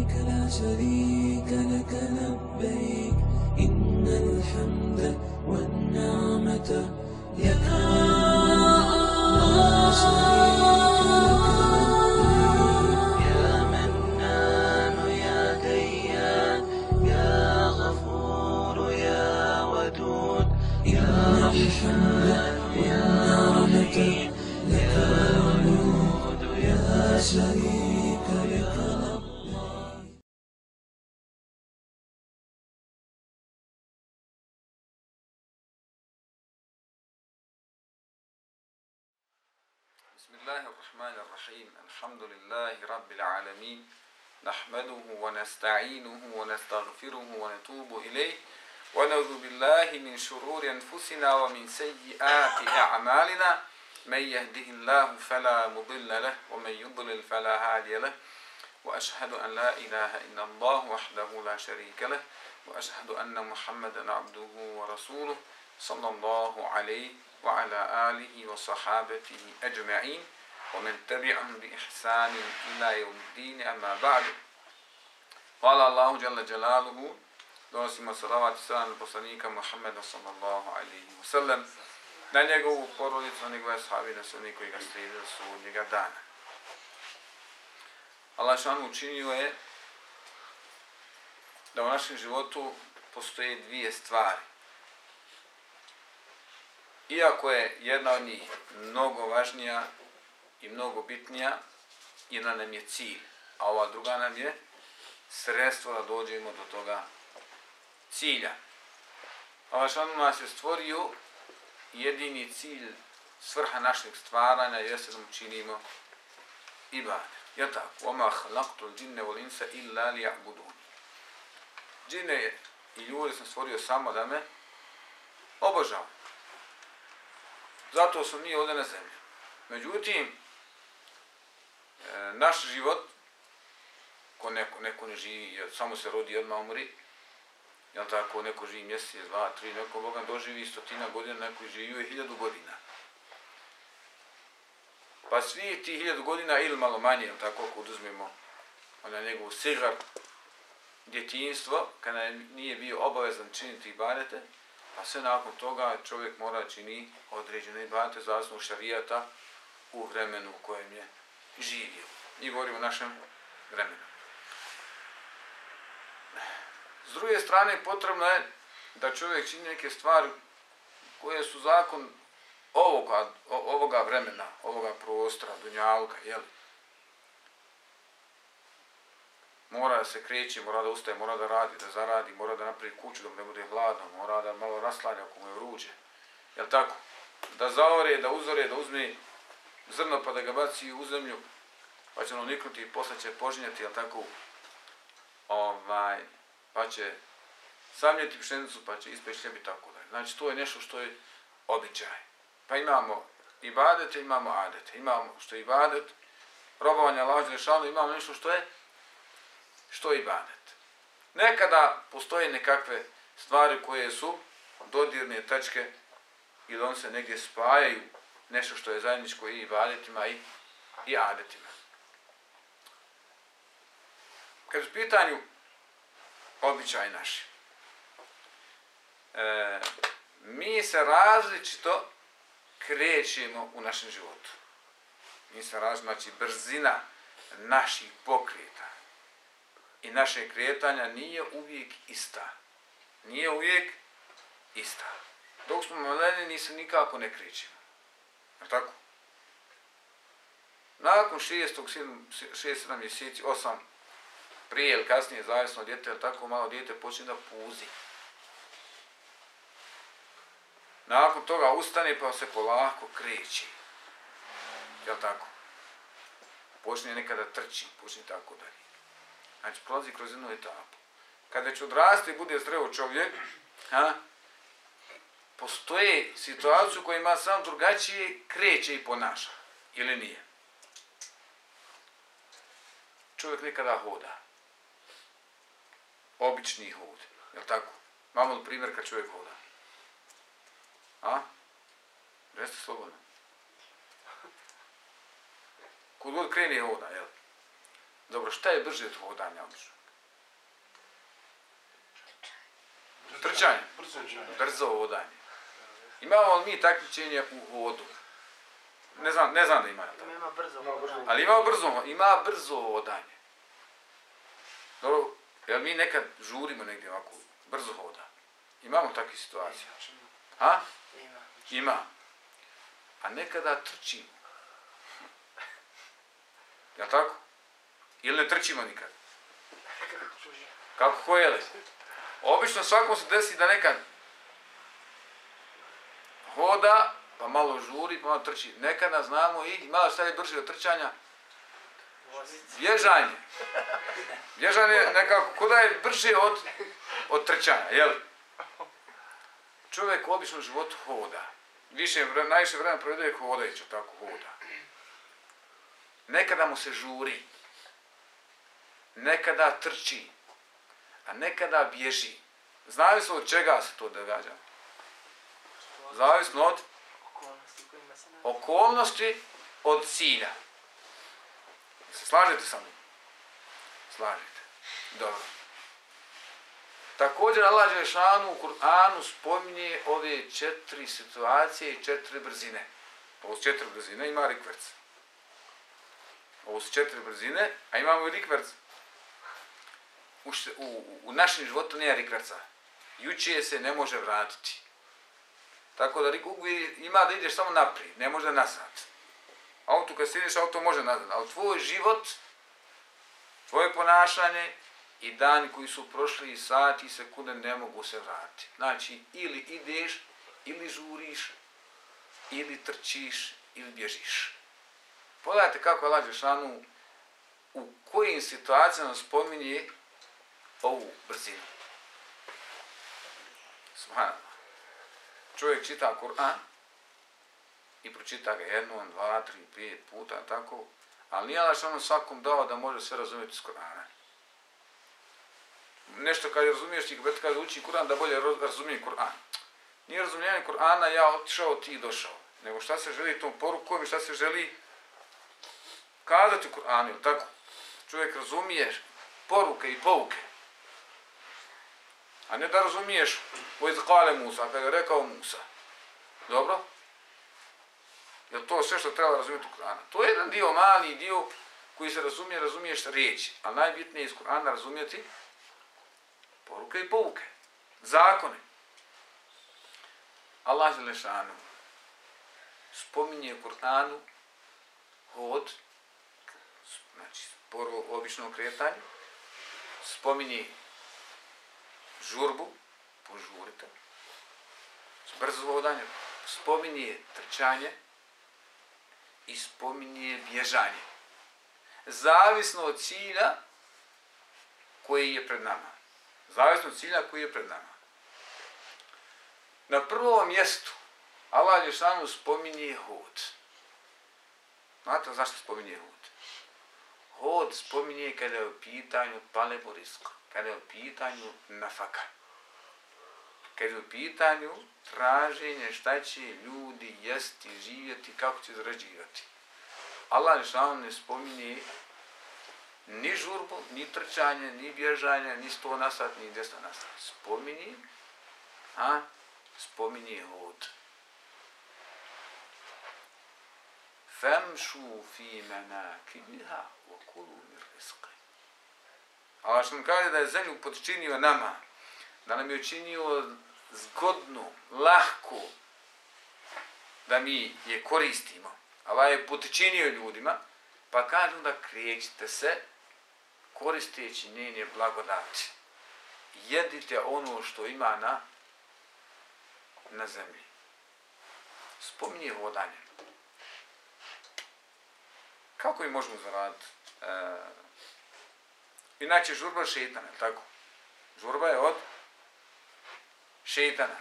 لبيك لا شريك لك لبيك. إن الحمد والنعمة لك الرحيم. الحمد لله رب العالمين. نحمده ونستعينه ونستغفره ونتوب إليه. ونعوذ بالله من شرور أنفسنا ومن سيئات أعمالنا. من يهده الله فلا مضل له ومن يضلل فلا هادي له. وأشهد أن لا إله إلا الله وحده لا شريك له. وأشهد أن محمدا عبده ورسوله صلى الله عليه وعلى آله وصحابته أجمعين. ومن تبعهم بإحسان إلى يوم الدين أما بعد قال الله جل جلاله donosimo salavat i salam poslanika Muhammeda sallallahu alaihi wa sallam na njegovu porodicu, na njegove sahabi, na sve koji ga slijede do sudnjega dana. Allah šanu učinio je da u našem životu postoje dvije stvari. Iako je jedna od njih mnogo važnija i mnogo bitnija, jedna nam je cilj, a ova druga nam je sredstvo da dođemo do toga cilja. Allah šanu nas je stvorio jedini cilj svrha našeg stvaranja jeste da mu činimo ibadet. Je tako? Oma halaktu džinne vol insa illa li ja'budun. Džine i ljudi sam stvorio samo da me obožavaju. Zato smo mi ovdje na zemlji. Međutim, E, naš život, ko neko, neko ne živi, samo se rodi odmah umri, jel tako, neko živi mjesec, dva, tri, neko Boga doživi stotina godina, neko živi hiljadu godina. Pa svi ti hiljadu godina ili malo manje, jel tako, ako oduzmemo ona njegov sigar, djetinstvo, kada nije bio obavezan činiti ibadete, a sve nakon toga čovjek mora čini određene ibadete zavisno šarijata u vremenu u kojem je živio. Mi govorimo o našem vremenu. S druge strane, potrebno je da čovjek čini neke stvari koje su zakon ovoga, ovoga vremena, ovoga prostora, dunjalka, jel? Mora da se kreće, mora da ustaje, mora da radi, da zaradi, mora da napravi kuću da mu ne bude hladno, mora da malo raslanja ako mu je vruće. Jel tako? Da zaore, da uzore, da uzme zrno pa da ga baci u zemlju, pa će ono niknuti i posle će požinjati, jel tako? Ovaj, pa će samljeti pšenicu, pa će ispeći hljeb i tako dalje. Znači, to je nešto što je običaj. Pa imamo ibadete, imamo adete. Imamo što je ibadet, robovanje Allah Želešanu, imamo nešto što je što je ibadet. Nekada postoje nekakve stvari koje su dodirne tačke ili on se negdje spajaju nešto što je zajedničko i ibadetima i, i adetima. Kad u pitanju običaj naši. E, mi se različito krećemo u našem životu. Mi se različito, znači brzina naših pokreta i naše kretanja nije uvijek ista. Nije uvijek ista. Dok smo maleni, nisu nikako ne krećemo. Tako? Nakon šestog, šest, sedam mjeseci, osam, prije ili kasnije, zavisno djete, ali tako malo djete počne da puzi. Nakon toga ustane pa se polako kreće. Jel tako? Počne nekada trči, počne tako dalje. Znači, prolazi kroz jednu etapu. Kada će odrasti i bude zreo čovjek, ha, postoje situaciju koja ima sam drugačije kreće i ponaša. Ili nije? Čovjek nekada hoda obični hod. Je tako? Imamo li primjer kad čovjek hoda? A? Reste slobodno. Kud god krene hoda, jel? Dobro, šta je brže od hodanja obično? Trčanje. Brzo hodanje. Imamo li mi takmičenje u hodu? Ne znam, ne znam da ima. Ima, ima brzo. Hodanje. Ali ima brzo, ima brzo hodanje. Dobro, jel mi nekad žurimo negdje ovako, brzo hoda? Imamo takve situacije. A? Ima. Ima. A nekada trčimo. Jel tako? Ili ne trčimo nikad? Kako ko je li? Obično svakom se desi da nekad hoda, pa malo žuri, pa malo trči. Nekada znamo i malo šta je brže od trčanja, bježanje. Bježanje nekako, kuda je brže od, od trčanja, jel? Čovjek u običnom životu hoda. Više, najviše vremena proveduje hodajući, tako hoda. Nekada mu se žuri. Nekada trči. A nekada bježi. Zavisno od čega se to događa. Zavisno od Okolnosti od cilja. Se slažete sa mnom? Slažete. Dobro. Također Allah Žešanu u Kur'anu spominje ove četiri situacije i četiri brzine. Ovo su četiri brzine, ima rikverc. Ovo su četiri brzine, a imamo i rikverc. U, u, u- našem životu nema rikverca. Jučije se ne može vratiti. Tako da rik- ima da ideš samo naprijed, ne može nazad. Auto kad sjediš, auto može nazad, ali tvoj život, tvoje ponašanje i dani koji su prošli i sati i sekunde ne mogu se vratiti. Znači, ili ideš, ili žuriš, ili trčiš, ili bježiš. Pogledajte kako Allah Žešanu u kojim situacijama spominje ovu brzinu. Subhanallah. Čovjek čita Kur'an i pročita ga jednom, dva, tri, pet puta, tako, ali nije Allah Žešanu svakom dao da može sve razumjeti iz Kur'ana. Nešto kad razumiješ ti, kad uči Kur'an, da bolje razumije Kur'an. Nije razumijevanje Kur'ana, ja otišao, ti došao. Nego šta se želi tom porukom i šta se želi kazati u Kur'anu, tako? Čovjek razumije poruke i pouke. A ne da razumiješ u izkale Musa, pa kada je rekao Musa. Dobro? Je to sve što treba razumjeti u Kur'anu? To je jedan dio, mali dio koji se razumije, razumiješ riječi. A najbitnije je iz Kur'ana razumjeti poruke i pouke. Zakone. Allah Želešanu spominje Kur'anu hod, znači sporo obično kretanje, spominje žurbu, požurite, brzo hodanje, spominje trčanje i spominje bježanje. Zavisno od cilja koji je pred nama. Zavisno od cilja koji je pred nama. Na prvom mjestu Allah Đešanu spominje hod. Znate zašto spominje hod? Hod spominje kada je u pitanju palebo risko, kada je u pitanju nafaka. Kada je u pitanju traženje šta će ljudi jesti, živjeti, kako će zarađivati. Allah Đešanu ne spominje ni žurbu, ni trčanje, ni bježanje, ni sto nasat, ni desno nasat. Spominje, a spominje hod. Femšu fi menakibiha wa kulu mir rizqi. Allah što nam kaže da je zemlju podčinio nama, da nam je učinio zgodnu, lahku, da mi je koristimo. Allah je podčinio ljudima, pa kažu da krećite se koristeći njene blagodati. Jedite ono što ima na, na zemlji. Spominje hodanje. Kako mi možemo zaraditi? E, inače, žurba je šetana, tako? Žurba je od šetana.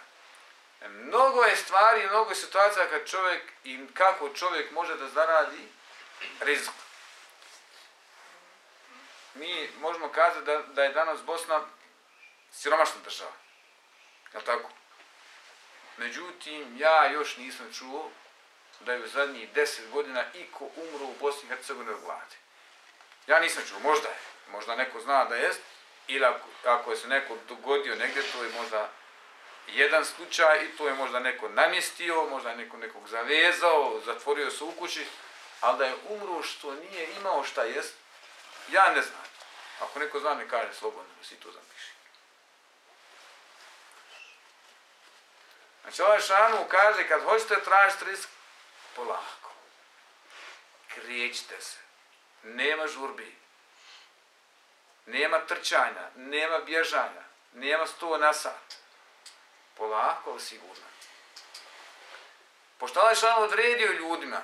E, mnogo je stvari, mnogo je situacija kad čovjek i kako čovjek može da zaradi rizik. Mi možemo kazati da, da je danas Bosna siromašna država. Je tako? Međutim, ja još nisam čuo da je u zadnjih deset godina iko umro u Bosni i Hercegovini od gladi. Ja nisam čuo, možda je. Možda neko zna da jest. Ili ako, ako je se neko dogodio negdje, to je možda jedan slučaj i to je možda neko namjestio, možda neko nekog zavezao, zatvorio se u kući, ali da je umro što nije imao šta jest, ja ne znam. Ako neko zna, ne kaže slobodno, da si to zapiši. Znači ovaj šanu kaže, kad hoćete tražiti risk, polako. Krijećite se. Nema žurbi. Nema trčanja, nema bježanja, nema sto na sat. Polako, ali sigurno. Pošto ovaj šan odredio ljudima,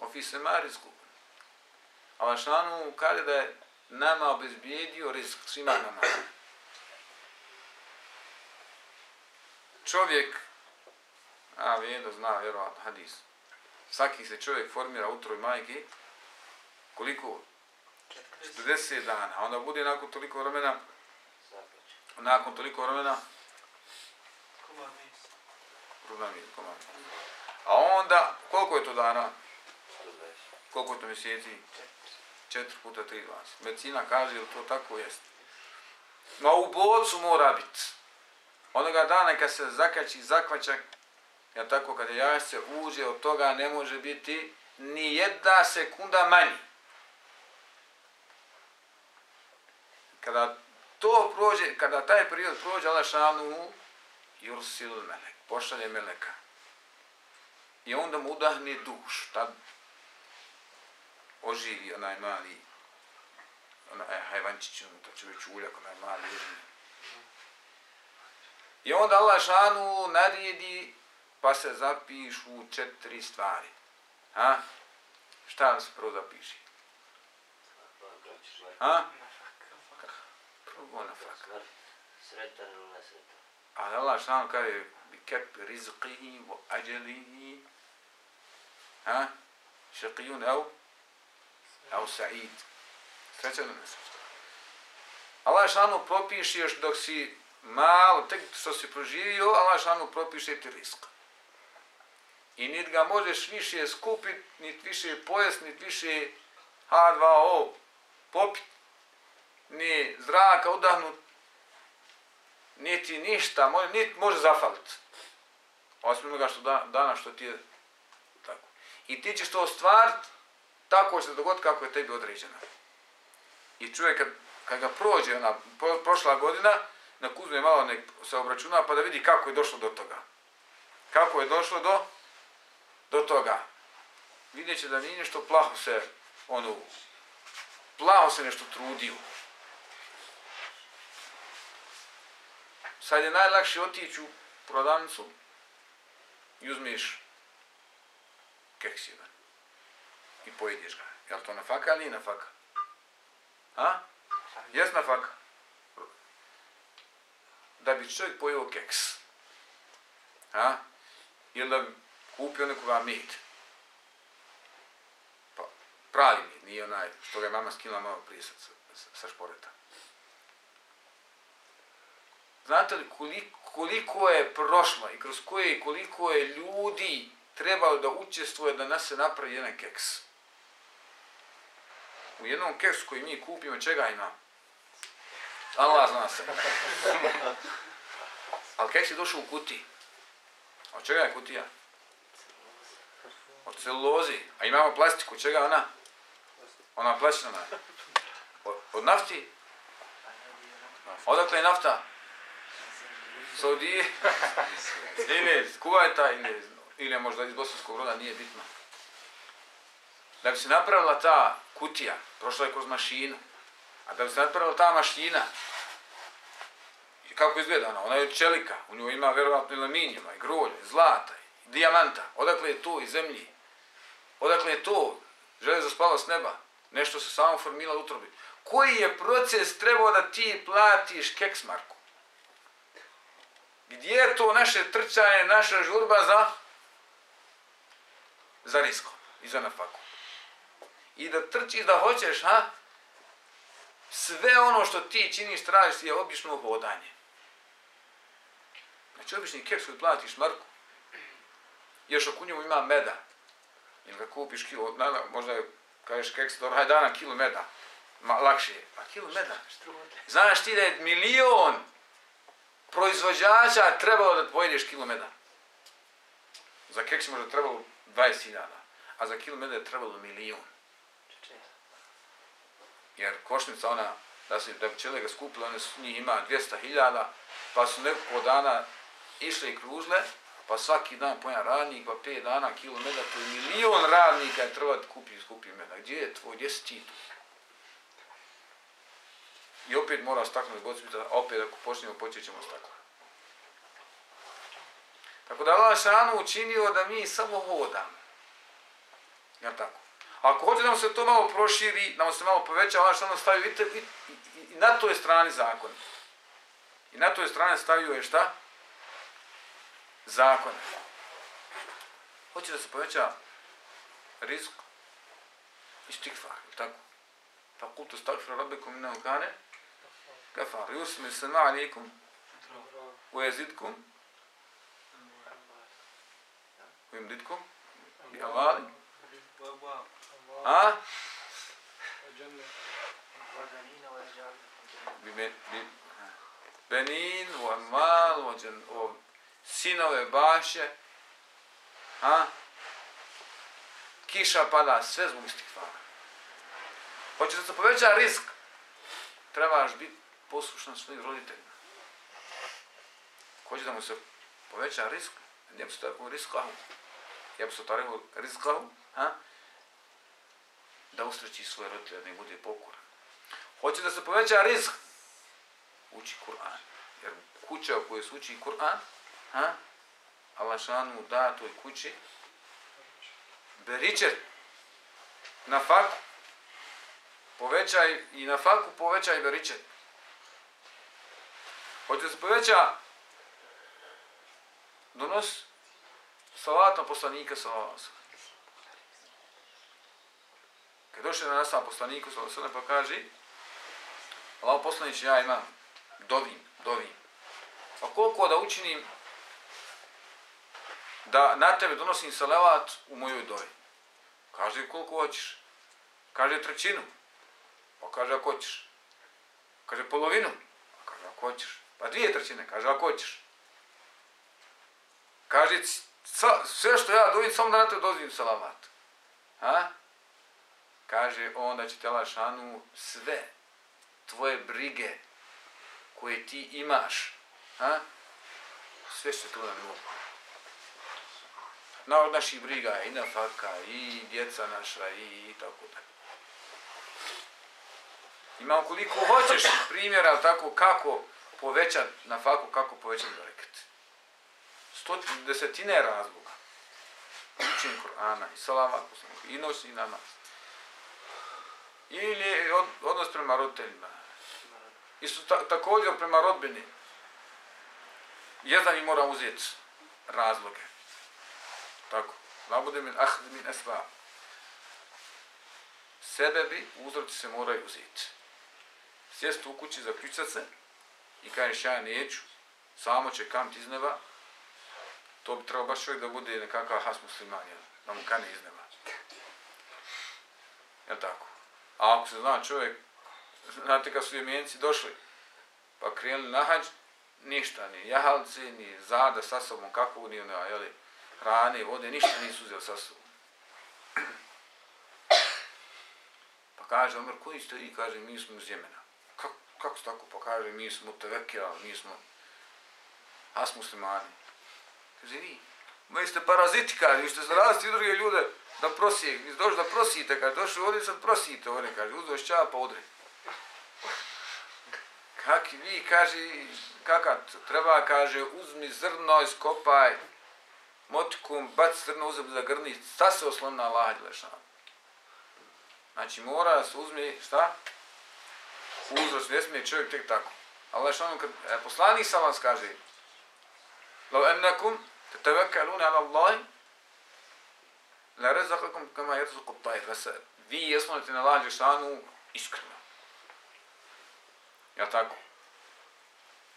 ofise marijsku, Allah šanu kaže da je nama obezbijedio rizik svima nama. Čovjek, a vijedo zna vjerovatno hadis, svaki se čovjek formira utroj majke, koliko? 40 dana, a onda bude nakon toliko vremena, nakon toliko vremena, Komad je. A onda, koliko je to dana? Koliko je to mjeseci? 4 puta 3, 20. Medicina kaže, jel to tako jest? No u bocu mora biti. Onoga dana kad se zakači zakvačak, ja tako kada jajce uđe, od toga ne može biti ni jedna sekunda manji. Kada to prođe, kada taj period prođe, Allah šanu yursil melek, pošalje meleka. I onda mu udahne duš, tad oživi onaj mali onaj hajvančić, ono, to će već uljak, onaj mali oživi. I onda Allah šanu naredi pa se zapišu četiri stvari. Ha? Šta se prvo zapiši? Ha? Prvo na faka. Sretan ili nesretan. Ali Allah šanu kaže bi kep rizqihi wa ajalihi ha? Šaqijun au au sa'id. Srećan ili nesrećan? Allah šanu propiše još dok si malo, tek što si proživio, Allah šanu propiše ti risk. I nit ga možeš više skupit, nit više pojest, nit više H2O popit, ni zraka udahnut, niti ništa, može, nit može zafaliti. Osim onoga što da, danas što ti je tako. I ti ćeš to ostvariti tako će se dogoditi kako je tebi određeno. I čovjek kad, kad ga prođe, ona pro, prošla godina, nek uzme malo nek se obračuna pa da vidi kako je došlo do toga. Kako je došlo do do toga. Vidjet će da nije nešto plaho se, ono, plaho se nešto trudio. Sad je najlakše otići u prodavnicu i uzmeš keks jedan. I pojedeš ga. Je li to na faka ili na faka? A? Jes na faka? Da bi čovjek pojeo keks. A? Ili da bi kupio nekoga mit. Pa, pravi mit, nije onaj što ga je mama skinula malo prije sa, sa, sa šporeta. Znate li koliko, koliko je prošlo i kroz koje koliko je ljudi trebalo da učestvuje da nas se napravi jedan keks? U jednom keksu koji mi kupimo, čega ima? Allah zna se. Ali keks je došao u kuti. Od čega je kutija? Od celulozi. A imamo plastiku, čega ona? Ona plastična. Od, od nafti? Odakle je nafta? Saudije? ili iz Kuvajta, ili, ili možda iz Bosanskog roda, nije bitno. Da bi se napravila ta kutija, prošla je kroz mašinu, a da bi se napravila ta mašina, kako izgleda ona? Ona je od čelika, u njoj ima verovatno aluminijuma, i grolje, i zlata, i dijamanta. Odakle je to iz zemlji? Odakle je to? Železa spala s neba. Nešto se samo formila u utrobi. Koji je proces trebao da ti platiš keksmarku? Gdje je to naše trčanje, naša žurba za za risko i za nafaku? I da trčiš da hoćeš, ha? Sve ono što ti činiš, tražiš je obično hodanje. Znači, obični keks koji platiš marku, još ako u njemu ima meda, ili ga kupiš kilo, možda je kažeš keks, dobro, hajde dana kilo meda. Ma, lakše je. A kilo meda? Znaš ti da je milion proizvođača trebalo da pojedeš kilo meda? Za keks možda trebalo 20.000, a za kilo meda je trebalo milion. Jer košnica ona, da se da pčele ga skupile, one su njih ima 200.000, pa su nekoliko dana išle i kružle, pa svaki dan po jedan radnik, pa 5 dana kilo meda, to je milion radnika je treba da kupi, skupi meda. Gdje je tvoj, gdje si ti tu? I opet mora staknuti gocbica, a opet ako počnemo, počet ćemo staknuti. Tako da Allah šanu učinio da mi samo hodamo. Ja tako? Ako hoće da nam se to malo proširi, da nam se malo poveća, Allah šanu stavio i, te, i, i, i na toj strani zakon. I na toj strani stavio je šta? Zakon. Hoće da se poveća rizik i stikfar, tako? Pa kultu stakfir rabbekom inna ukane, kafar, yusmi sama alikum, ويزيدكم ويمددكم بأموال ها بم- ب- بنين وأموال وجن وسينove baše a kiša pada sve zbog istikfara hoćeš da se poveća risk trebaš biti послушна својим родителима. Кој да му се повеќа риск, не би се тарекол рискаху. Ја би се тарил тарекол рискаху, а? да усречи свој родител, да не буде покорен. Хоќе да се повеќа риск, учи Коран. Јер куќа која се учи Коран, а? Аллах шан му да тој кучи беричер на факу повеќај и на факу повеќај беричер hoće se poveća donos salatom poslanika sallallahu alejhi. Kad došli na nastav poslaniku sallallahu alejhi pa kaže Allah poslanić ja imam dovim, dovim. A pa koliko da učinim da na tebe donosim salavat u mojoj dovi? Kaže koliko hoćeš. Kaže trećinu. Pa kaže ako hoćeš. Kaže polovinu. Pa kaže ako hoćeš. Pa dvije trećine. Kaže ako hoćeš. Kaže, sa, sve što ja dojim, samo da na te dozvim salavat. Ha? Kaže, onda će te lašanu sve tvoje brige koje ti imaš, ha? sve što tu na nivou. Na od naših briga i na faka, i djeca naša, i, i tako da. Imam koliko hoćeš primjera, tako kako povećati na faku, kako povećati bereket stotine, desetine razloga. Učenje Korana i salavat poslanika i noćni namaz. Ili od, odnos prema roditeljima. Isto ta, također prema rodbini. Jedan im mora uzeti razloge. Tako. Labude min ahd min esba. Sebebi, uzroci se moraju uzeti. Sjesti u kući, zaključati se i kažeš ja neću, samo će kamt iz neba, to bi trebao baš čovjek da bude nekakav has musliman, jel? da mu kane iz neba. Jel tako? A ako se zna čovjek, znate kad su jemenci došli, pa krenuli na hađ, ništa, ni jahalci, ni zada sa sobom, kako ni ona, jel, hrane, vode, ništa nisu uzeli sa sobom. Pa kaže, Omer, koji ste i Kaže, mi smo iz Jemena. Kako, se tako? pokaže, mi smo tevekija, mi smo as muslimani. Kaže, vi, vi ste paraziti, kaže, vi ste zaraziti druge ljude da prosije, vi ste došli da prosite, kaže, došli ovdje sad prosite, ovdje, kaže, uzdo šća pa odre. Kak vi, kaže, kakav treba, kaže, uzmi zrno, iskopaj, motikum, baci zrno, uzem za grni, sta se oslon na Allah. Znači, mora da se uzmi, šta? Uzrast, ne smije čovjek tek tako. Ali lešan, kad e, poslanik sa vam kaže, Lau ennekum tetevekkelune ala Allahi, la rezakakum kama yarzuqu at-tayr. se vi jesmonite na Allah Đešanu iskreno. Ja tako?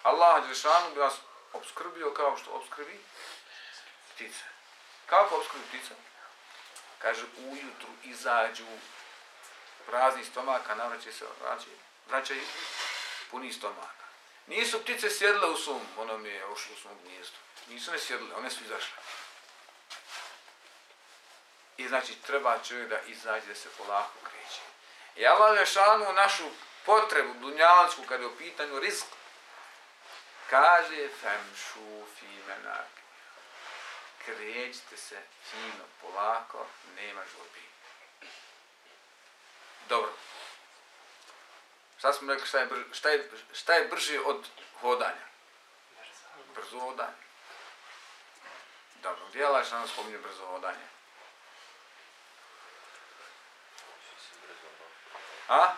Allah Đelešanu bi vas obskrbio kao što obskrbi ptice. Kako obskrbi ptice? Kaže, ujutru izađu prazni stomaka, navraće se, vraće vraćaju puni stomaka. Nisu ptice sjedle u svom, ono mi je ušlo u svom gnjezdu. Nisu ne sjedle, one su izašle. I znači treba čovjek da izađe, da se polako kreće. I Allah Lešanu našu potrebu dunjalansku kada je u pitanju rizik. Kaže femšu fi menak. Krećite se fino, polako, nema žurbi. Dobro. Šta smo rekli, šta je, brž, šta je, šta je brži od hodanja? Brzo hodanje. Dobro, gdje je Allah spominje brzo hodanje? A?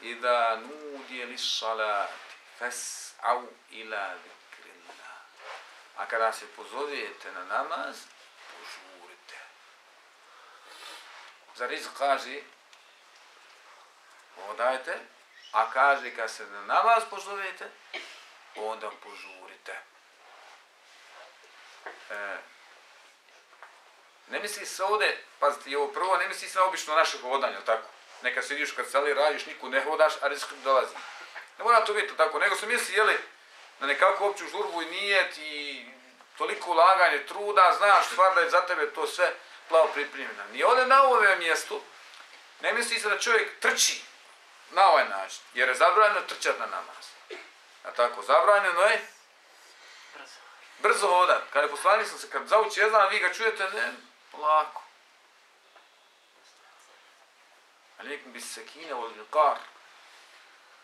Ida nudje li salati, fes au ila zikrillah. A kada se pozovijete na namaz, požurite. Za riz kaže, odajte, a kaže kad se na namaz pozovete, onda požurite. E, ne misli se ovdje, pazite, ovo prvo, ne misli se na obično naše hodanje, tako? Neka se vidiš kad sali radiš, niku ne hodaš, a rizik dolazi. Ne mora to biti tako, nego se misli, jeli, na nekakvu opću žurbu i nijet i toliko ulaganje, truda, znaš stvar da je za tebe to sve plavo pripremljeno. Ni ovdje na ovome mjestu, ne misli se da čovjek trči na ovaj način, jer je zabranjeno trčati na namaz. A tako, zabranjeno je Brzo. brzo hodat. Kada je poslanik sam se, kad zauči jezan, vi ga čujete, ne, polako. Alijekum bis sekine vol ilkar.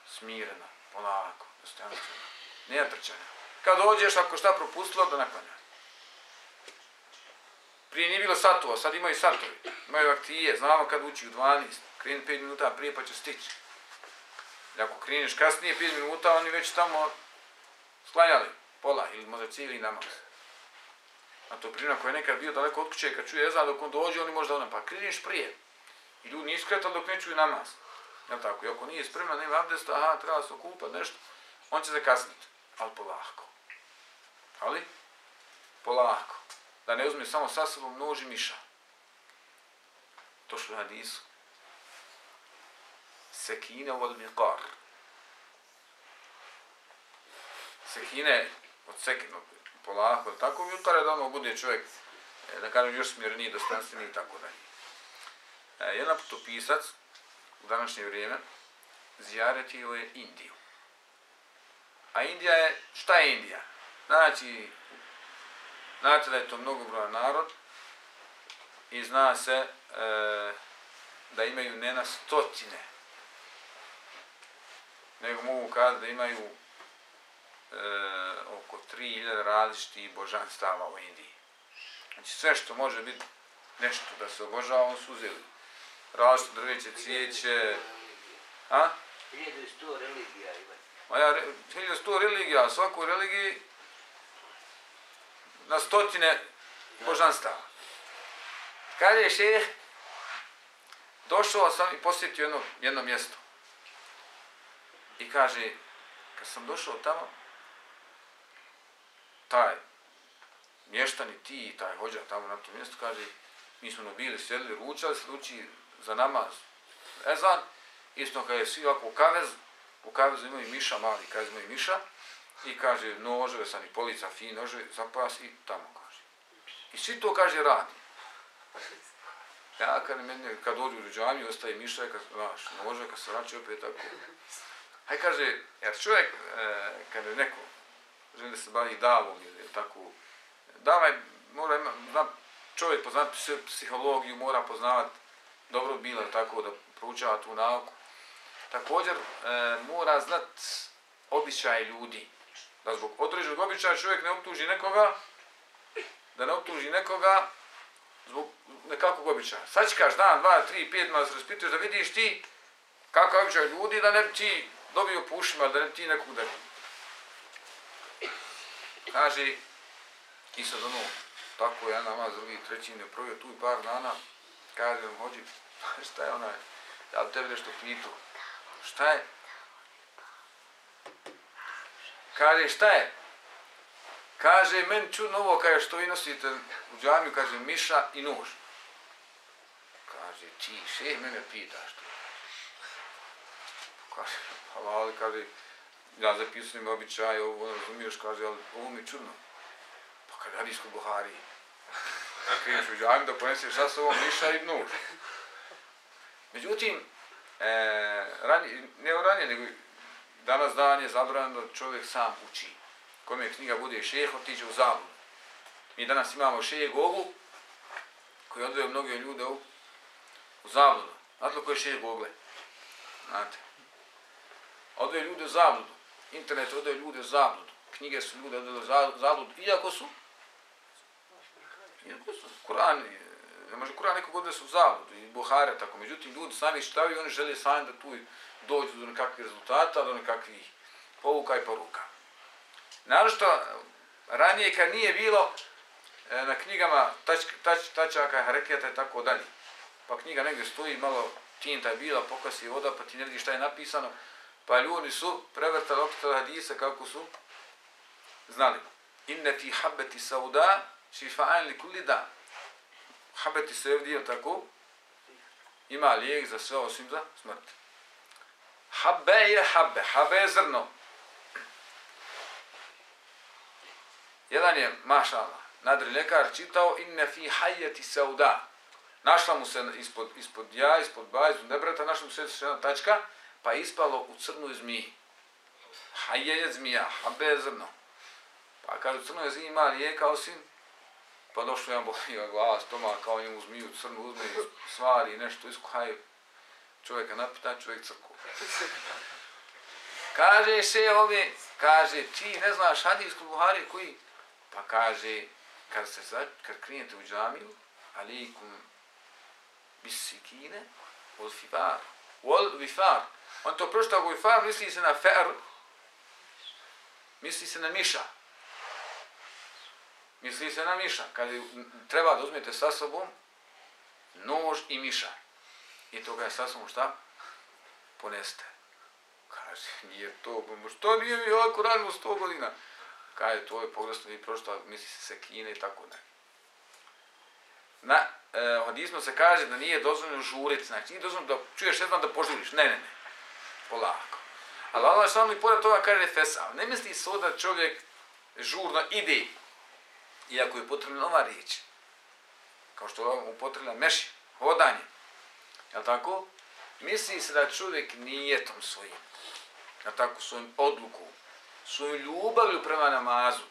Smireno, polako, dostojanstveno. Nije trčanja. Kad dođeš, ako šta propustilo, da naklanja. Prije nije bilo satova, sad imaju satovi. Imaju aktije, znamo kad uči u 12. Kreni 5 minuta prije pa će stići. I ako kreneš kasnije 5 minuta, oni već tamo sklanjali pola ili možda cijeli namaz. A to primjer koji je nekad bio daleko od kuće, kad čuje ezan dok on dođe, oni možda ono, pa kreneš prije. I ljudi nisu kretali dok ne čuju namaz. Jel tako? I ako nije spreman, nema abdesta, aha, treba se okupat, nešto, on će zakasniti. Ali polako. Ali? Polako. Da ne uzme samo sa sobom nož i miša. To što je hadisu. Sekine vol miqar. Sekine od sekine, polako, tako mi je da ono bude čovjek, e, da kažem, još smjerniji, dostanstveniji i tako dalje. E, jedan putopisac u današnje vrijeme zjaretio je Indiju. A Indija je, šta je Indija? Znači, znate da je to mnogobrojan narod i zna se e, da imaju ne na stotine, nego mogu kazati da imaju e, oko 3000 različitih božanstava u Indiji. Znači sve što može biti nešto da se obožava, on su uzeli. Različito drveće, cvijeće, a? 1100 religija ima. Ma ja, 1100 religija, a svakoj religiji na stotine božanstava. Kad je šeh, došao sam i posjetio jedno, jedno mjesto. I kaže, kad sam došao tamo, taj mještani ti i taj hođa tamo na tom mjestu, kaže, mi smo bili, sjedili, ručali se, ruči za namaz, ezan, isto kada je svi ovako u kavez, u kavezu imaju miša, mali kavez imaju miša, i kaže, noževe sam i polica, fin noževe, zapas i tamo kaže. I svi to kaže radi. Ja kad, meni, kad dođu u džamiju, ostaje miša, kad, znaš, nože, kad se vraća opet tako. Haj kaže, jer čovjek, e, kada je neko želi da se bavi davom ili tako, dava je, mora ima, zna, čovjek poznat psihologiju, mora poznavat dobro bilo tako da proučava tu nauku. Također, e, mora znat običaje ljudi. Da zbog određenog običaja čovjek ne optuži nekoga, da ne optuži nekoga zbog nekakvog običaja. Sad ćeš kaš dan, dva, tri, pet, malo se raspituješ da vidiš ti kakav običaj ljudi, da ne ti dobio pušima, da ne ti nekog da Kaže, i sad ono, tako ja namaz, drugi, treći, ne provio tu i par dana, kaže, hođi, šta je onaj, ja tebe nešto pitu, šta je? Kaže, šta je? Kaže, men čudno ovo, kaže, što vi nosite u džamiju, kaže, miša i nož. Kaže, ti šeh mene pitaš to. Kaže, halal, kaže, ja zapisujem običaj, ovo razumiješ, kaže, ali ovo mi je čudno. Pa kad radiš kod Buhari, kriješ u džajmu da poneseš sa sobom miša i nuž. Međutim, e, ranije, ne ranije, nego danas dan je zabranjeno da čovjek sam uči. Kome knjiga bude šeh, otiđe u zabludu. Mi danas imamo šeje Gogu, koji odveo mnoge ljude u, u zabludu. Znate li ko je šeje Gogle? Znate. Odveo ljude u zabludu. Internet odveo ljude u zabludu. Knjige su ljude odveo u zabludu. Iako su, iako su, Kur'an, ne može Kur'an nekog odveo su u zabludu. I Buhare tako. Međutim, ljudi sami čitaju i oni žele sami da tu dođu do nekakvih rezultata, do nekakvih povuka i poruka. Naravno što ranije kad nije bilo e, na knjigama tač, tač, tačaka, hareketa i tako dalje. Pa knjiga negdje stoji, malo tinta je bila, pokasi voda, pa ti ne vidiš šta je napisano. Pa ljudi su prevrtali okretali hadisa kako su znali. Inne fi habeti sauda šifa'an li kulli da. Habeti se je tako, ima lijek za sve osim za smrt. Habbe je habbe, habbe je zrno. Jedan je, maša Allah, nadri lekar čitao inne fi hajeti sauda. Našla mu se ispod, ispod ja, ispod ba, ispod nebrata, našla mu se jedna tačka, pa je ispalo u crnu zmiji. Hajje je zmija, habe je zrno. Pa kaže, u crnoj zmiji ima lijeka osim, pa došlo jedan bolio glava, stomak, kao njemu zmiju crnu uzme i svari nešto, iskuhaj čovjeka napita, čovjek crku. Kaže se ove, kaže, ti ne znaš hadijsku Buhari koji, pa kaže, kad se sad, kad krijete u džamiju, alikum bisikine, od fifar, wal vifar. On to pročitao u vifar, misli se na fer, misli se na miša. Misli se na miša. Kad treba da uzmete sa sobom nož i miša. I toga je sa sobom šta? Poneste. Kaže, nije to, pa što nije mi ovako radimo sto godina? Kaže, to je pogrešno i prošlo, misli se sekine i tako dalje. Na e, hadismu se kaže da nije dozvoljeno žuriti, znači nije dozvoljeno da čuješ jedan da požuriš, ne, ne, ne, polako. Ali Allah što i pored toga kaže fesa, ne misli se da čovjek žurno ide, iako je potrebna ova riječ, kao što je potrebna meši, hodanje, je tako? Misli se da čovjek nije tom svojim, je tako, svojim odlukom, svojim ljubavlju prema namazu,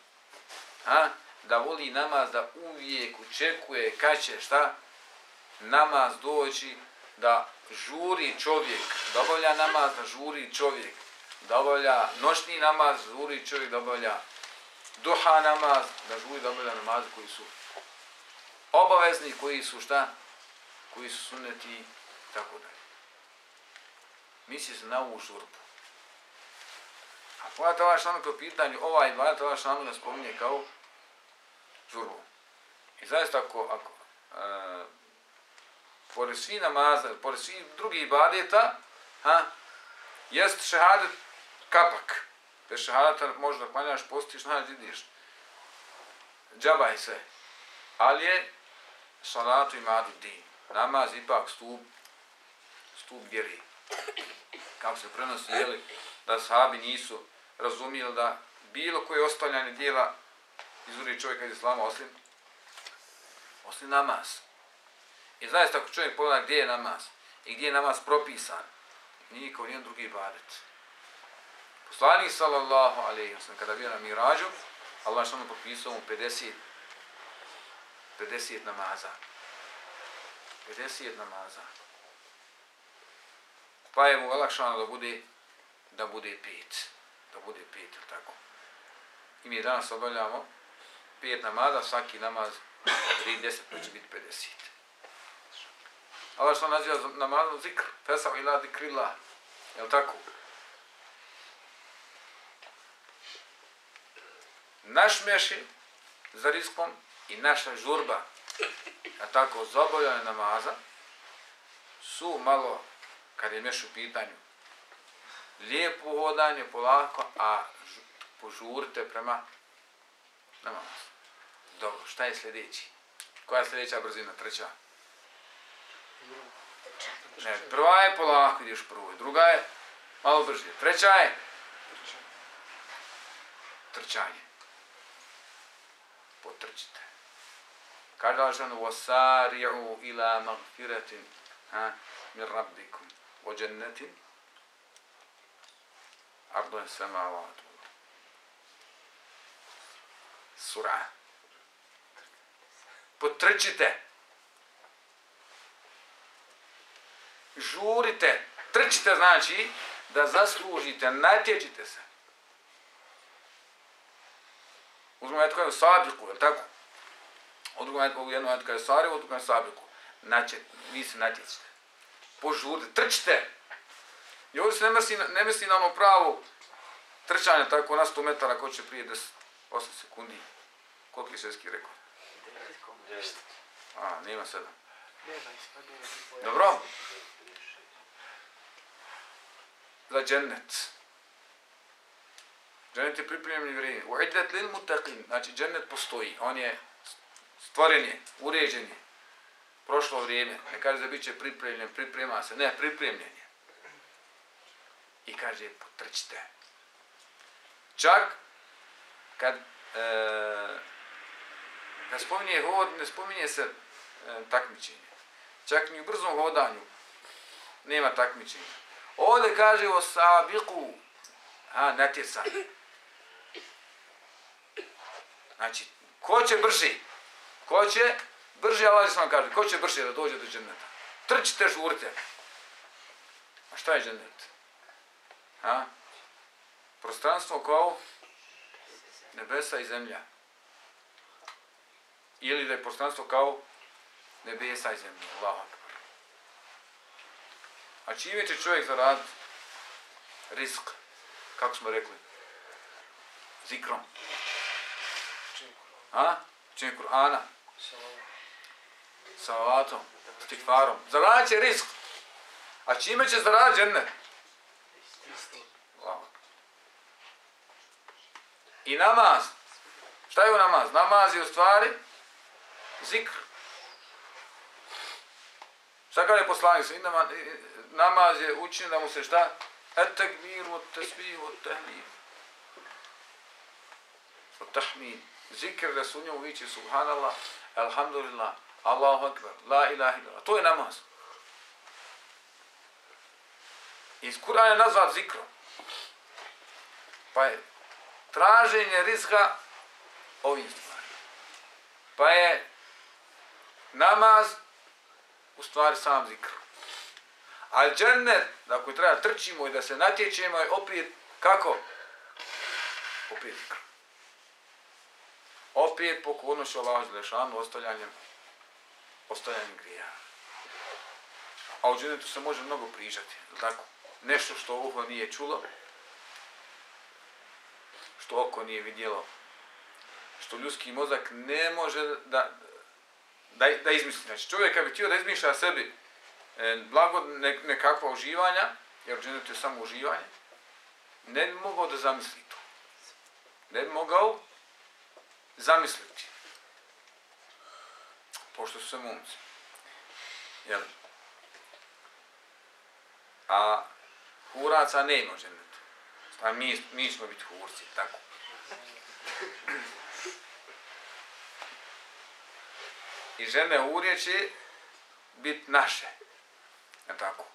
a? Da voli namaz, da uvijek očekuje kad će šta namaz doći, da žuri čovjek, da obavlja namaz, da žuri čovjek, da obavlja noćni namaz, žuri čovjek, da obavlja duha namaz, da žuri da obavlja namaz koji su obavezni, koji su šta, koji su suneti, tako dalje. Misli se na ovu žurbu. A pogledajte ovaj šanuk u pitanju, ovaj, gledajte ovaj šanuk spominje kao žurbu. I zaista ako, ako e, pored svi namaza, pored svi drugih ibadeta, ha, jest šehadet kapak. Bez šehadeta možda klanjaš, postiš, nađe, vidiš. Džabaj se. Ali je salatu imadu din. Namaz ipak stup, stup vjeri. Kako se prenosi, jeli, da sahabi nisu razumijeli da bilo koje ostavljanje dijela izvori čovjeka iz islama osim, osim namaz. I zaista ako čovjek pogleda gdje je namaz i gdje je namaz propisan, nije kao nijedan drugi ibadet. Poslanik sallallahu alaihi wa sallam, kada bio na mirađu, Allah što mu propisao mu 50, 50 namaza. 50 namaza. Pa je mu olakšano da bude, da bude pet. Da bude pet, tako. I mi danas obavljamo pet namaza, svaki namaz 30, to će biti 50. Allah što naziva namazom zikr, fesam ila zikrila, je li tako? Naš meši za riskom i naša žurba, a tako za obavljanje namaza, su malo, kad je meš u pitanju, lijepo hodanje, polako, a požurite prema namazu. Dobro, šta je sljedeći? Koja je sljedeća brzina? Treća? Ne, prva je polako ideš prvo, druga je malo brže, treća je trčanje. Potrčite. Kaže Allah žanu, وَسَارِعُوا إِلَا مَغْفِرَةٍ مِنْ رَبِّكُمْ وَجَنَّةٍ أَرْضُهَ السَّمَاوَاتُ Sura. Potrčite. Žurite. Trčite znači da zaslužite, natječite se. Uzmemo ajet je u sabiku, je li tako? Od drugog ajet, u sarivu, ajet je sari, od sabiku. Naće, vi se natječite. Požurite, trčite. I ovdje se ne misli, ne misli na ono pravo trčanje tako na 100 metara ko će prije 10, 8 sekundi. Koliko je svjetski A, nema sedam. Dobro? Za džennet. Džennet je pripremljen vrijeme. U iddet lil mutaqin. Znači, džennet postoji. On je stvoren je, uređen je. Prošlo vrijeme. Ne kaže da bit će pripremljen, priprema se. Ne, pripremljen je. I kaže, potrčite. Čak, kad, e, Ne spominje hod, ne spominje se e, takmičenje. Čak ni u brzom hodanju nema takmičenja. Ovdje kaže o sabiku, a, natjecanje. Znači, ko će brži? Ko će brži, Allah sam kaže, ko će brži da dođe do dženneta? Trčite, žurite. A šta je džennet? Ha? Prostranstvo kao nebesa i zemlja. Ili da je prostranstvo kao nebesa i zemlja. Allah akbar. A čime će čovjek zaraditi? Risk. Kako smo rekli? Zikrom. A? Čim Kur'ana? Salavatom. Stikfarom. Zaradit će risk. A čime će zaraditi džennet? I namaz. Šta je u namaz? Namaz je u stvari zikr. Šta kada je poslanik? Namaz je učinio da mu se šta? Et tekbir, od tesbih, od tehlib. Od tahmid. Zikr da su njemu vići subhanallah, alhamdulillah, Allahu akbar, la ilaha illallah. To je namaz. Iz Kur'ana je nazvat zikrom. Pa je traženje rizka ovim stvarima. Pa je namaz u stvari sam zikr. Al džennet, da koji treba trčimo i da se natječemo, je opet kako? Opet zikr. Opet pokornošću Allah Želešanu, ostavljanjem, ostavljanjem grija. A u džennetu se može mnogo prižati, tako? Nešto što uho nije čulo, što oko nije vidjelo, što ljudski mozak ne može da, da, da izmisli. Znači čovjek kad bi htio da izmišlja sebi e, blago ne, nekakva uživanja, jer dženet je samo uživanje, ne bi mogao da zamisli to. Ne bi mogao zamisliti. Pošto su se momci. Jel? A huraca nema dženet. A pa mi, mi ćemo biti hurci, tako. I žene urje će biti naše. Je tako?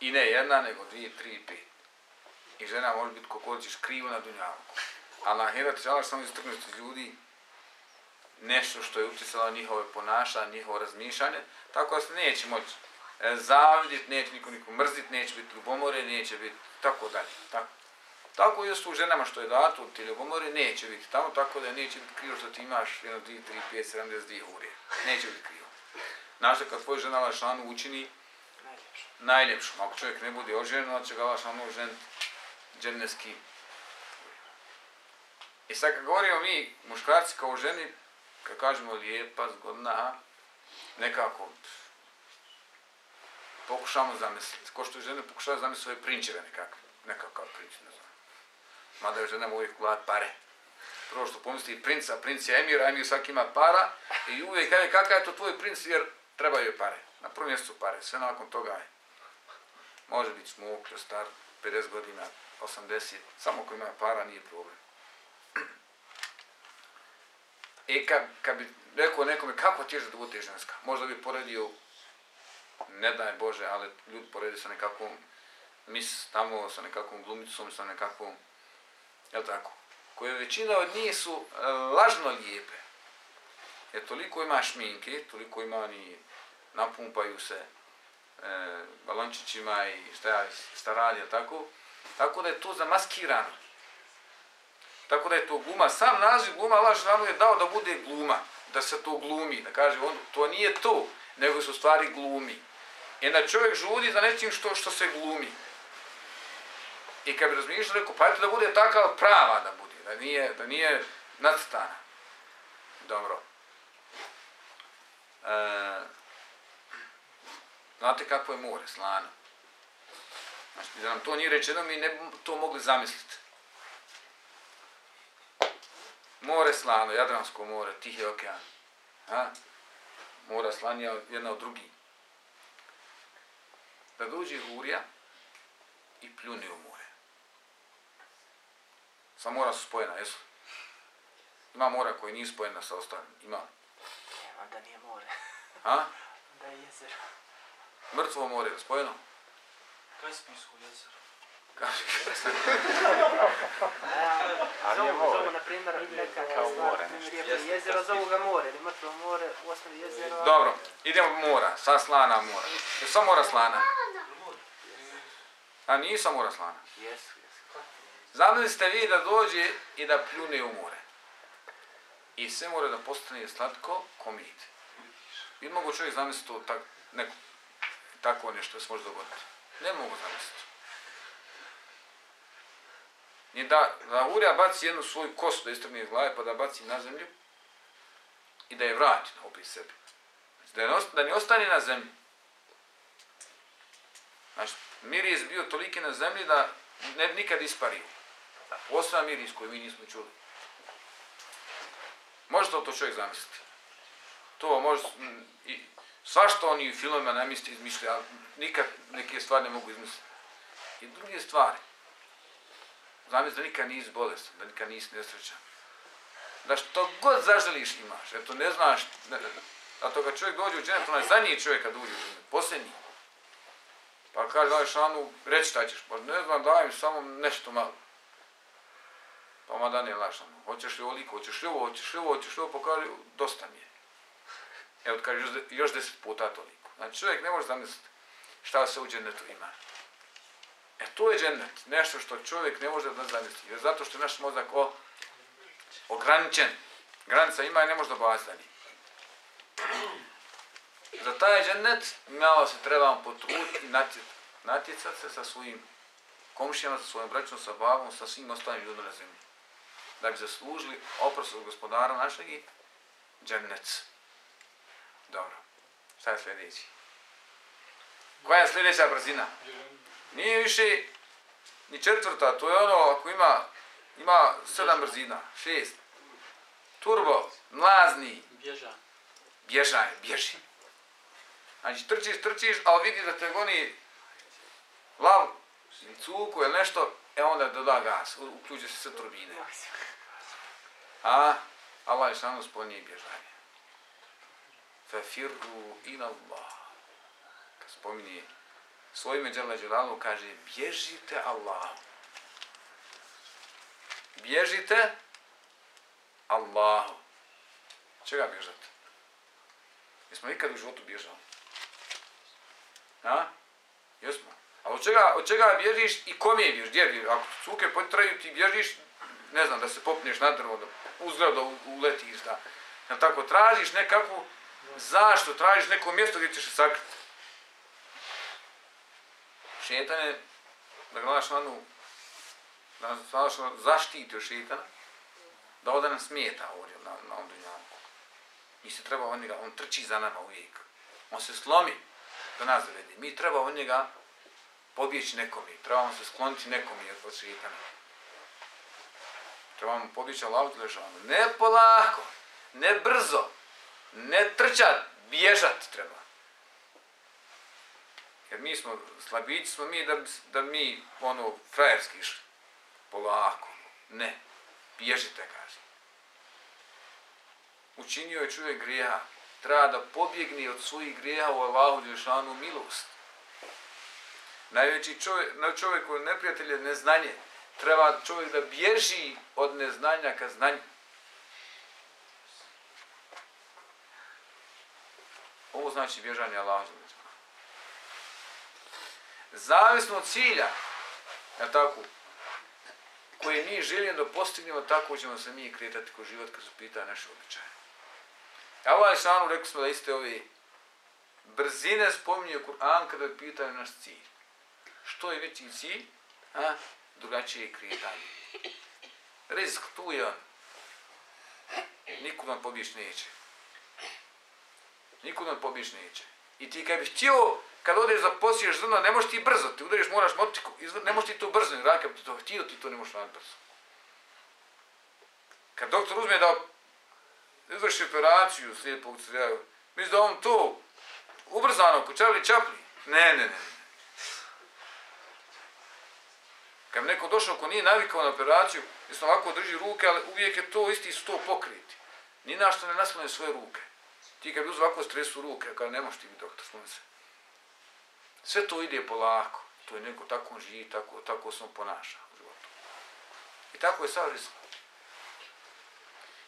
I ne jedna, nego dvije, tri, pet. I žena može biti kako ćeš krivo na dunjavku. A na herat će samo istrgnuti ljudi nešto što je utjecalo njihove ponaša, njihovo razmišljanje, tako da se neće moći e, zavidjeti, neće niko niko mrziti, neće biti ljubomore, neće biti tako dalje. Tako. Tako i u ženama što je dato, ti ljubomore, neće biti tamo, tako da neće biti krivo što ti imaš 1, 2, 3, 5, 7, 10 urije. Neće biti krivo. Znaš da kad tvoj žena Lašanu učini najljepšom, ako čovjek ne bude ožen, onda će ga Lašanu ožen dženneski. I sad kad govorimo mi, muškarci kao ženi, kad kažemo lijepa, zgodna, nekako pokušamo zamisliti. Ko što žene pokušavaju zamisliti svoje prinčeve nekakve. Nekako kao prinč, ne znam. Mada je ženama uvijek gledat pare. Prvo što pomisli princ, a princ je emir, a emir svaki ima para. I uvijek kaže kakav je to tvoj princ jer trebaju joj pare. Na prvom mjestu pare, sve nakon toga je. Može biti smuk, star, 50 godina, 80, samo ko ima para nije problem. E kad, kad bi rekao nekome kako ti da bude ženska, možda bi poredio, ne daj Bože, ali ljudi poredi sa nekakvom mis tamo, sa nekakvom glumicom, sa nekakvom, jel tako, koje većina od njih su e, lažno lijepe. Jer toliko ima šminke, toliko ima oni, napumpaju se e, balončićima i šta ja, šta radi, tako, tako da je to zamaskirano. Tako da je to gluma. Sam naziv gluma Allah je dao da bude gluma, da se to glumi, da kaže on, to nije to, nego su stvari glumi. I na čovjek žudi za nečim što, što se glumi. I kad bi razmišljali, rekao, pa eto da bude takav prava da bude, da nije, da nije nadstana. Dobro. E, znate kako je more, slano. Znači, da nam to nije rečeno, mi ne bi to mogli zamisliti. More slano, Jadransko more, Tihi okean. Ha? Mora slanija jedna od drugih. Da dođe Hurija i pljune u more. Sva mora su spojena, jesu? Ima mora koji nije spojena sa ostalim. Ima. Ne, onda nije more. Ha? Onda je jezero. Mrtvo more je spojeno? Kaspijsko jezero. Ali je Zovu, more. zovu, na primjer, neka Kao more jezero, zovu ga more, ili mrtvo more, u osnovi jezero. a- Dobro, idemo mora, sa slana mora. Je samo mora slana. A nije samo mora slana. Jesu, jesu. Zamislite vi da dođe i da pljune u more. I sve mora da postane slatko komit. I mogu čovjek zamisliti to tak, neko, tako nešto se može dogoditi. Ne mogu zamisliti. Ni da, da Urija baci jednu svoju kost da istrgne iz glave pa da baci na zemlju i da je vrati opet sebi. Da, je, da ne ostane na zemlji. Znači, miris bio toliki na zemlji da ne bi nikad ispario. Posebno miris koji mi nismo čuli. Možete li to čovjek zamisliti? To može, i svašta oni u filmima namisli izmišlja, ali nikad neke stvari ne mogu izmisliti. I druge stvari. Zamisli da nikad nisi bolestan, da nikad nisi nesrećan. Da što god zaželiš imaš, eto ne znaš, ne, a to kad čovjek dođe u dženet, onaj zadnji čovjek kad uđe u dženet, posljednji. Pa kaže, daj šanu, reći šta ćeš, pa ne znam, daj mi samo nešto malo. Pa ma da ne lašano, hoćeš li ovoliko, hoćeš li ovo, hoćeš li ovo, hoćeš li ovo, pokaži, dosta mi je. Evo kaže, još, još deset puta toliko. Znači čovjek ne može zamisliti šta se u džennetu ima. E to je džennet, nešto što čovjek ne može da zamisli. Jer zato što je naš mozak o, ograničen. Granica ima i ne može da bazi. Za taj džennet malo se trebamo potruditi i natjecati natjecat se sa svojim komšijama, sa svojim braćom, sa babom, sa svim ostalim ljudima na zemlji. Da bi zaslužili oprost od gospodara našeg i džennet. Dobro. Šta je sljedeći? Koja je sljedeća brzina? Nije više ni četvrta, to je ono ako ima ima sedam brzina, šest. Turbo, mlazni, Bježa. bježaj, bježi. Znači trčiš, trčiš, ali vidi da te goni lav, cuku ili nešto, e onda doda gas, uključuje se sve turbine. A Allah je samo spominje bježanje. Fafirru ila Allah. Kad spominje svoj ime Đela Đelalu, kaže bježite Allahu. Bježite Allahu. Čega bježate? Jesmo ikad u životu bježali? A? Jesmo. A od čega, od čega bježiš i kome bježiš? Gdje bježiš? Ako cuke potraju ti bježiš, ne znam, da se popneš na drvo, da uzgleda uletiš, da, Jel tako tražiš nekakvu zašto, tražiš neko mjesto gdje ćeš se sakriti. Šetan je, da gledaš na onu, da nas gledaš na ono, zaštitio šetana, da ovdje nam smijeta ovdje na, na ovom dunjavku. Mi se treba od njega, on trči za nama uvijek. On se slomi da nas zavede. Mi treba od njega pobjeći i trebamo se skloniti nekom od šeitana. Trebamo pobjeći Allahu Đelešanu. Ne polako, ne brzo, ne trčat, bježat treba. Jer mi smo slabići, smo mi da, da mi ono frajerski išli. Polako. Ne. Bježite, kaže. Učinio je čovjek grijeha. Treba da pobjegni od svojih grijeha u Allahu Đelšanu milost. Najveći čovjek, na čovjeku neprijatelj je neznanje. Treba čovjek da bježi od neznanja ka znanju. Ovo znači bježanje Allahu Zavisno od cilja, je tako, koje mi želimo da postignemo, tako ćemo se mi kretati ko život kad su pita naše običaje. Allah je šanu rekli smo da iste ove brzine spominje Kur'an kada je pitanje naš cilj. Što je veći cilj? A? Drugačije je kretanje. Rizik, tu je on. Nikud vam pobiješ neće. Nikud vam pobiješ neće. I ti kad bi htio, kad odeš da posiješ zrno, ne možeš ti brzo, ti udariš, moraš motiku, ne možeš ti to brzo, jer kad bi ti to htio, ti to ne možeš raditi brzo. Kad doktor uzme da izvrši operaciju slijepog crjeva, misli da on to ubrzano, ko Charlie čapli, Ne, ne, ne. Kad bi neko došao ko nije navikao na operaciju, mislim ovako drži ruke, ali uvijek je to isti sto pokriti. Ni na što ne naslone svoje ruke. Ti kad bi uzeo ovako stresu ruke, kada ne možeš ti biti doktor, slunce. Sve to ide polako. To je neko tako on živi, tako, tako se on ponaša u životu. I tako je sav rizik.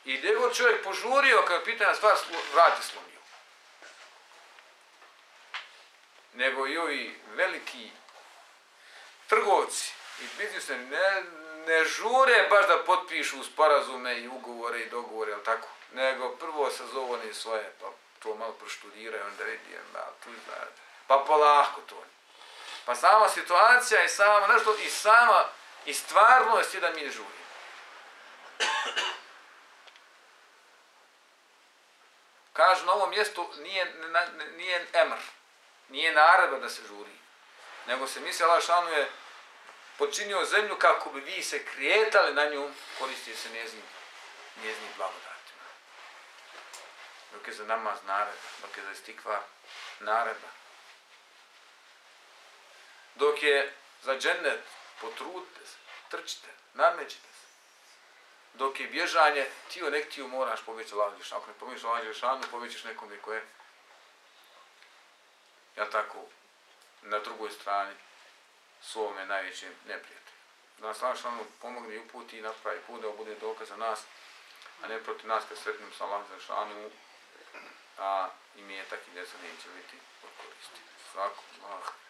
I gdje god čovjek požurio, kada pita pitanja stvar, vrati slomio. Nego i ovi veliki trgovci i biznismeni ne, ne žure baš da potpišu sporazume i ugovore i dogovore, ali tako? Nego prvo se zove oni svoje, pa to malo proštudiraju, onda vidi, da, tu znate. Pa polako to. Pa sama situacija i sama, nešto, i sama, i stvarnost je da mi ne žurimo. Kažu na ovom mjestu nije, ne- nije emr, nije naredba da se žuri, nego se misli Allah šanu je počinio zemlju kako bi vi se krijetali na nju, koristi se njeznim, njeznim blagodatima. Dok je za namaz naredba, dok je za istikvar naredba. Dok je za džennet, potrudite se, trčite, namećite se. Dok je bježanje, ti o nek ti moraš pobjeći Allah Ako ne pobjeći Allah Đelešanu, pobjećiš nekom ko je, ja tako, na drugoj strani, svome najvećem neprijatelju. Da nas Allah Đelešanu pomogne i uputi i napravi put da bude dokaz za nas, a ne protiv nas kad sretnim sa Allah Đelešanu, a i je takvi djeca neće biti od koristi. Svako, Allah.